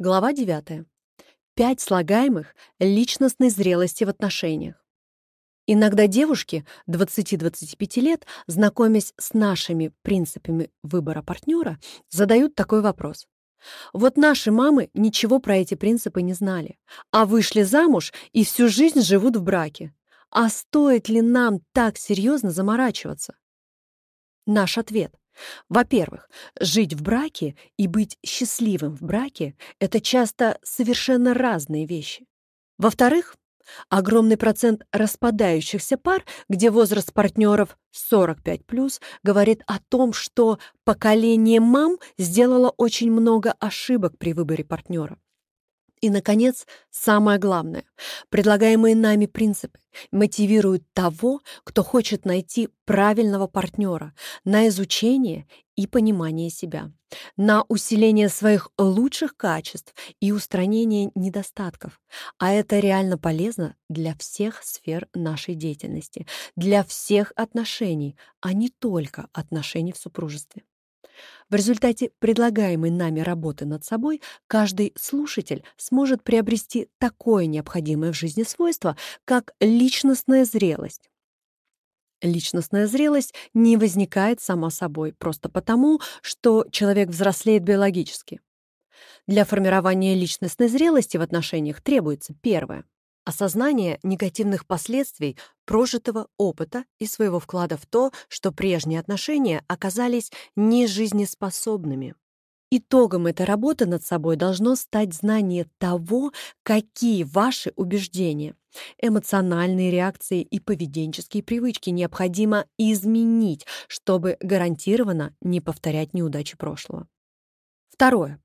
Глава 9. Пять слагаемых личностной зрелости в отношениях. Иногда девушки 20-25 лет, знакомясь с нашими принципами выбора партнера, задают такой вопрос. Вот наши мамы ничего про эти принципы не знали, а вышли замуж и всю жизнь живут в браке. А стоит ли нам так серьезно заморачиваться? Наш ответ. Во-первых, жить в браке и быть счастливым в браке — это часто совершенно разные вещи. Во-вторых, огромный процент распадающихся пар, где возраст партнеров 45+, говорит о том, что поколение мам сделало очень много ошибок при выборе партнера. И, наконец, самое главное. Предлагаемые нами принципы мотивируют того, кто хочет найти правильного партнера на изучение и понимание себя, на усиление своих лучших качеств и устранение недостатков. А это реально полезно для всех сфер нашей деятельности, для всех отношений, а не только отношений в супружестве. В результате предлагаемой нами работы над собой каждый слушатель сможет приобрести такое необходимое в жизни свойство, как личностная зрелость. Личностная зрелость не возникает сама собой просто потому, что человек взрослеет биологически. Для формирования личностной зрелости в отношениях требуется первое осознание негативных последствий прожитого опыта и своего вклада в то, что прежние отношения оказались нежизнеспособными. Итогом этой работы над собой должно стать знание того, какие ваши убеждения, эмоциональные реакции и поведенческие привычки необходимо изменить, чтобы гарантированно не повторять неудачи прошлого. Второе.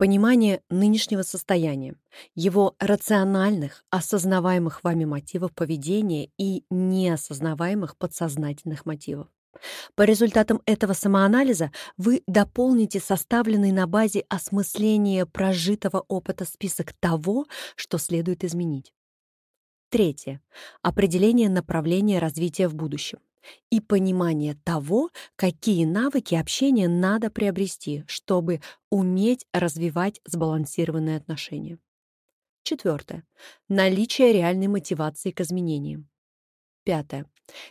Понимание нынешнего состояния, его рациональных, осознаваемых вами мотивов поведения и неосознаваемых подсознательных мотивов. По результатам этого самоанализа вы дополните составленный на базе осмысления прожитого опыта список того, что следует изменить. Третье. Определение направления развития в будущем и понимание того, какие навыки общения надо приобрести, чтобы уметь развивать сбалансированные отношения. Четвертое. Наличие реальной мотивации к изменениям. Пятое.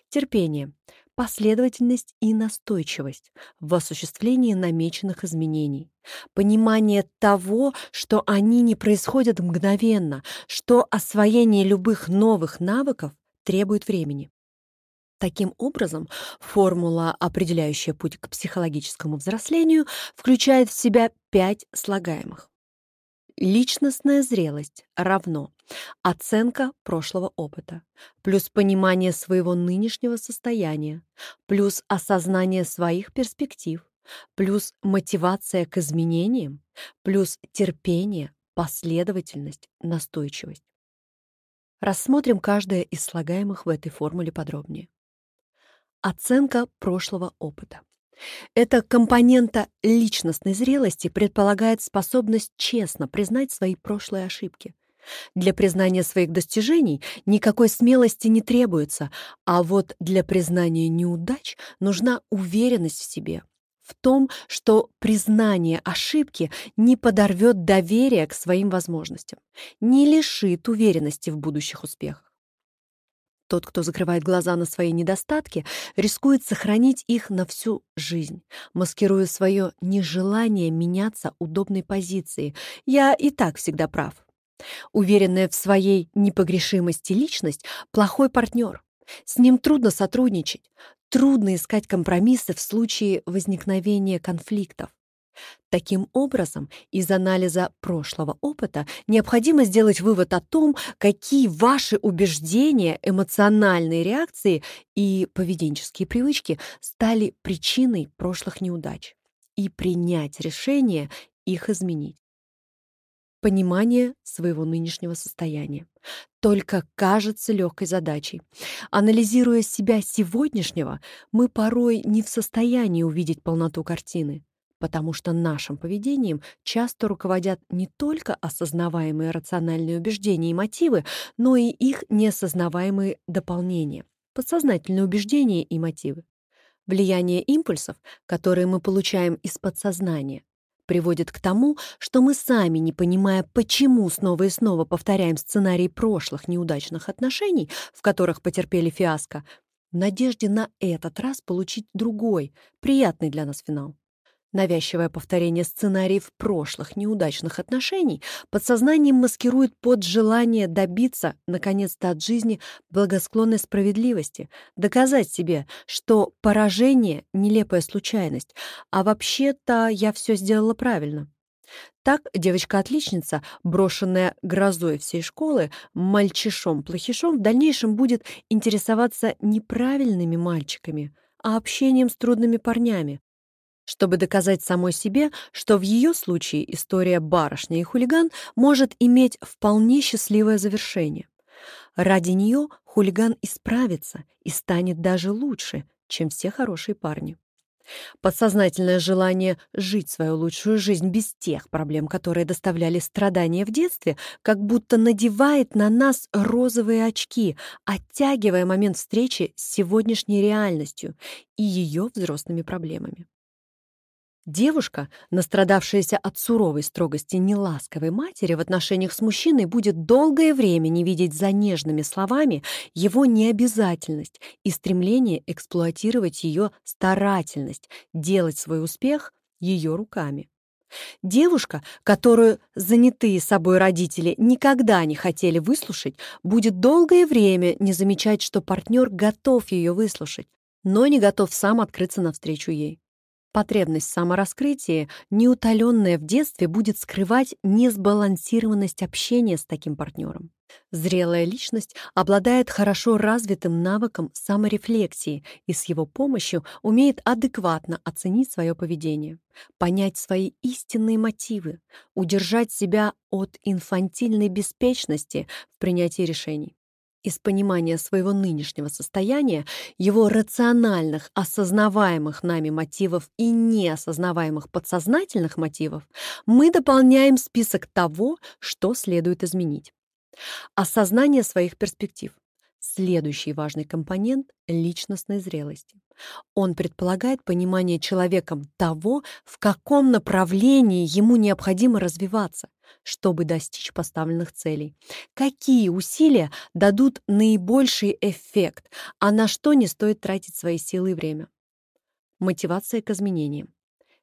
Терпение, последовательность и настойчивость в осуществлении намеченных изменений. Понимание того, что они не происходят мгновенно, что освоение любых новых навыков требует времени. Таким образом, формула, определяющая путь к психологическому взрослению, включает в себя пять слагаемых. Личностная зрелость равно оценка прошлого опыта, плюс понимание своего нынешнего состояния, плюс осознание своих перспектив, плюс мотивация к изменениям, плюс терпение, последовательность, настойчивость. Рассмотрим каждое из слагаемых в этой формуле подробнее. Оценка прошлого опыта. Эта компонента личностной зрелости предполагает способность честно признать свои прошлые ошибки. Для признания своих достижений никакой смелости не требуется, а вот для признания неудач нужна уверенность в себе, в том, что признание ошибки не подорвет доверие к своим возможностям, не лишит уверенности в будущих успехах. Тот, кто закрывает глаза на свои недостатки, рискует сохранить их на всю жизнь, маскируя свое нежелание меняться удобной позиции. Я и так всегда прав. Уверенная в своей непогрешимости личность — плохой партнер. С ним трудно сотрудничать, трудно искать компромиссы в случае возникновения конфликтов. Таким образом, из анализа прошлого опыта необходимо сделать вывод о том, какие ваши убеждения, эмоциональные реакции и поведенческие привычки стали причиной прошлых неудач, и принять решение их изменить. Понимание своего нынешнего состояния. Только кажется легкой задачей. Анализируя себя сегодняшнего, мы порой не в состоянии увидеть полноту картины потому что нашим поведением часто руководят не только осознаваемые рациональные убеждения и мотивы, но и их неосознаваемые дополнения, подсознательные убеждения и мотивы. Влияние импульсов, которые мы получаем из подсознания, приводит к тому, что мы сами, не понимая, почему снова и снова повторяем сценарий прошлых неудачных отношений, в которых потерпели фиаско, в надежде на этот раз получить другой, приятный для нас финал. Навязчивое повторение сценариев прошлых неудачных отношений подсознанием маскирует под желание добиться, наконец-то, от жизни благосклонной справедливости, доказать себе, что поражение — нелепая случайность, а вообще-то я все сделала правильно. Так девочка-отличница, брошенная грозой всей школы, мальчишом-плохишом, в дальнейшем будет интересоваться неправильными мальчиками, а общением с трудными парнями, чтобы доказать самой себе, что в ее случае история барышня и хулиган может иметь вполне счастливое завершение. Ради нее хулиган исправится и станет даже лучше, чем все хорошие парни. Подсознательное желание жить свою лучшую жизнь без тех проблем, которые доставляли страдания в детстве, как будто надевает на нас розовые очки, оттягивая момент встречи с сегодняшней реальностью и ее взрослыми проблемами. Девушка, настрадавшаяся от суровой строгости неласковой матери в отношениях с мужчиной, будет долгое время не видеть за нежными словами его необязательность и стремление эксплуатировать ее старательность, делать свой успех ее руками. Девушка, которую занятые собой родители никогда не хотели выслушать, будет долгое время не замечать, что партнер готов ее выслушать, но не готов сам открыться навстречу ей. Потребность в самораскрытии, неутоленная в детстве, будет скрывать несбалансированность общения с таким партнером. Зрелая личность обладает хорошо развитым навыком саморефлексии и с его помощью умеет адекватно оценить свое поведение, понять свои истинные мотивы, удержать себя от инфантильной беспечности в принятии решений. Из понимания своего нынешнего состояния, его рациональных, осознаваемых нами мотивов и неосознаваемых подсознательных мотивов, мы дополняем список того, что следует изменить. Осознание своих перспектив. Следующий важный компонент личностной зрелости. Он предполагает понимание человеком того, в каком направлении ему необходимо развиваться, чтобы достичь поставленных целей. Какие усилия дадут наибольший эффект, а на что не стоит тратить свои силы и время. Мотивация к изменениям.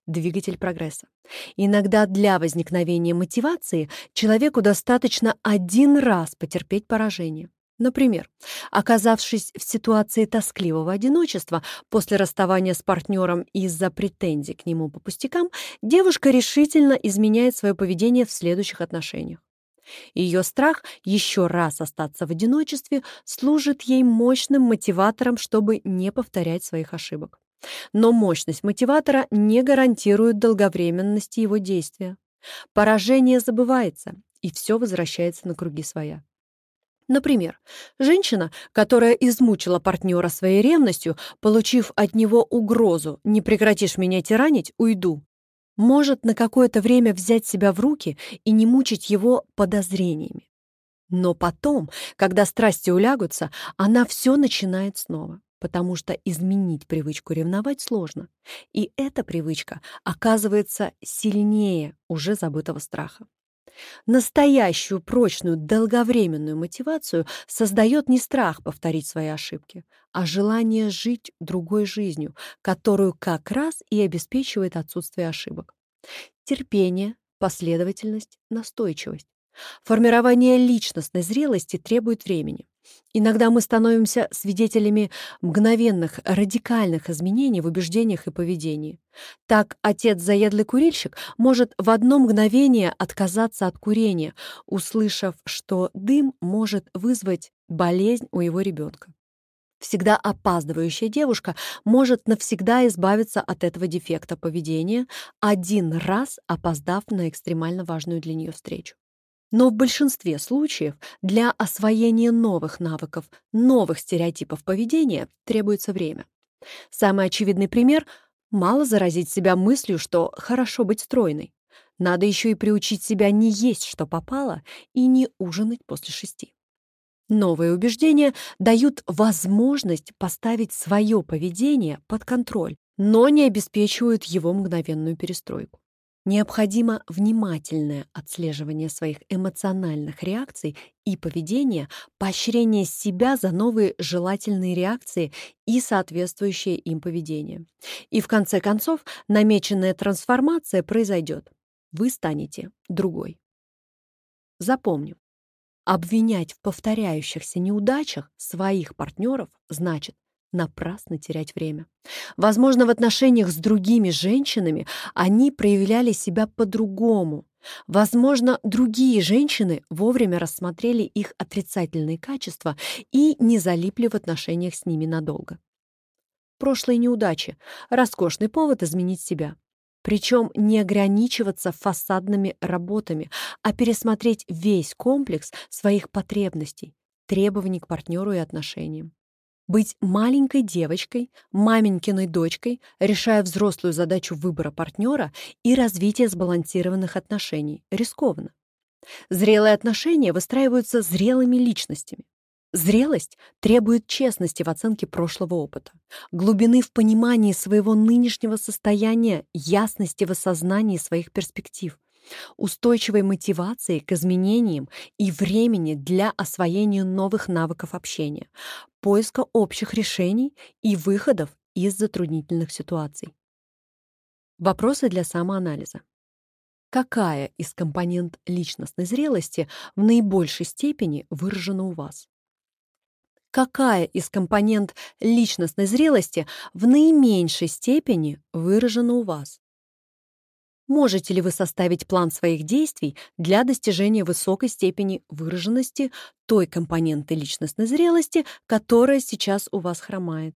Двигатель прогресса. Иногда для возникновения мотивации человеку достаточно один раз потерпеть поражение. Например, оказавшись в ситуации тоскливого одиночества после расставания с партнером из-за претензий к нему по пустякам, девушка решительно изменяет свое поведение в следующих отношениях. Ее страх еще раз остаться в одиночестве служит ей мощным мотиватором, чтобы не повторять своих ошибок. Но мощность мотиватора не гарантирует долговременности его действия. Поражение забывается, и все возвращается на круги своя. Например, женщина, которая измучила партнера своей ревностью, получив от него угрозу «не прекратишь меня тиранить, уйду», может на какое-то время взять себя в руки и не мучить его подозрениями. Но потом, когда страсти улягутся, она все начинает снова, потому что изменить привычку ревновать сложно, и эта привычка оказывается сильнее уже забытого страха. Настоящую, прочную, долговременную мотивацию создает не страх повторить свои ошибки, а желание жить другой жизнью, которую как раз и обеспечивает отсутствие ошибок. Терпение, последовательность, настойчивость. Формирование личностной зрелости требует времени. Иногда мы становимся свидетелями мгновенных, радикальных изменений в убеждениях и поведении. Так отец-заедлый курильщик может в одно мгновение отказаться от курения, услышав, что дым может вызвать болезнь у его ребенка. Всегда опаздывающая девушка может навсегда избавиться от этого дефекта поведения, один раз опоздав на экстремально важную для нее встречу. Но в большинстве случаев для освоения новых навыков, новых стереотипов поведения требуется время. Самый очевидный пример — мало заразить себя мыслью, что хорошо быть стройной. Надо еще и приучить себя не есть, что попало, и не ужинать после шести. Новые убеждения дают возможность поставить свое поведение под контроль, но не обеспечивают его мгновенную перестройку. Необходимо внимательное отслеживание своих эмоциональных реакций и поведения, поощрение себя за новые желательные реакции и соответствующее им поведение. И в конце концов намеченная трансформация произойдет. Вы станете другой. Запомним, обвинять в повторяющихся неудачах своих партнеров значит напрасно терять время. Возможно, в отношениях с другими женщинами они проявляли себя по-другому. Возможно, другие женщины вовремя рассмотрели их отрицательные качества и не залипли в отношениях с ними надолго. Прошлые неудачи — роскошный повод изменить себя. Причем не ограничиваться фасадными работами, а пересмотреть весь комплекс своих потребностей, требований к партнеру и отношениям. Быть маленькой девочкой, маменькиной дочкой, решая взрослую задачу выбора партнера и развития сбалансированных отношений, рискованно. Зрелые отношения выстраиваются зрелыми личностями. Зрелость требует честности в оценке прошлого опыта, глубины в понимании своего нынешнего состояния, ясности в осознании своих перспектив, устойчивой мотивации к изменениям и времени для освоения новых навыков общения, поиска общих решений и выходов из затруднительных ситуаций. Вопросы для самоанализа. Какая из компонент личностной зрелости в наибольшей степени выражена у вас? Какая из компонент личностной зрелости в наименьшей степени выражена у вас? Можете ли вы составить план своих действий для достижения высокой степени выраженности той компоненты личностной зрелости, которая сейчас у вас хромает?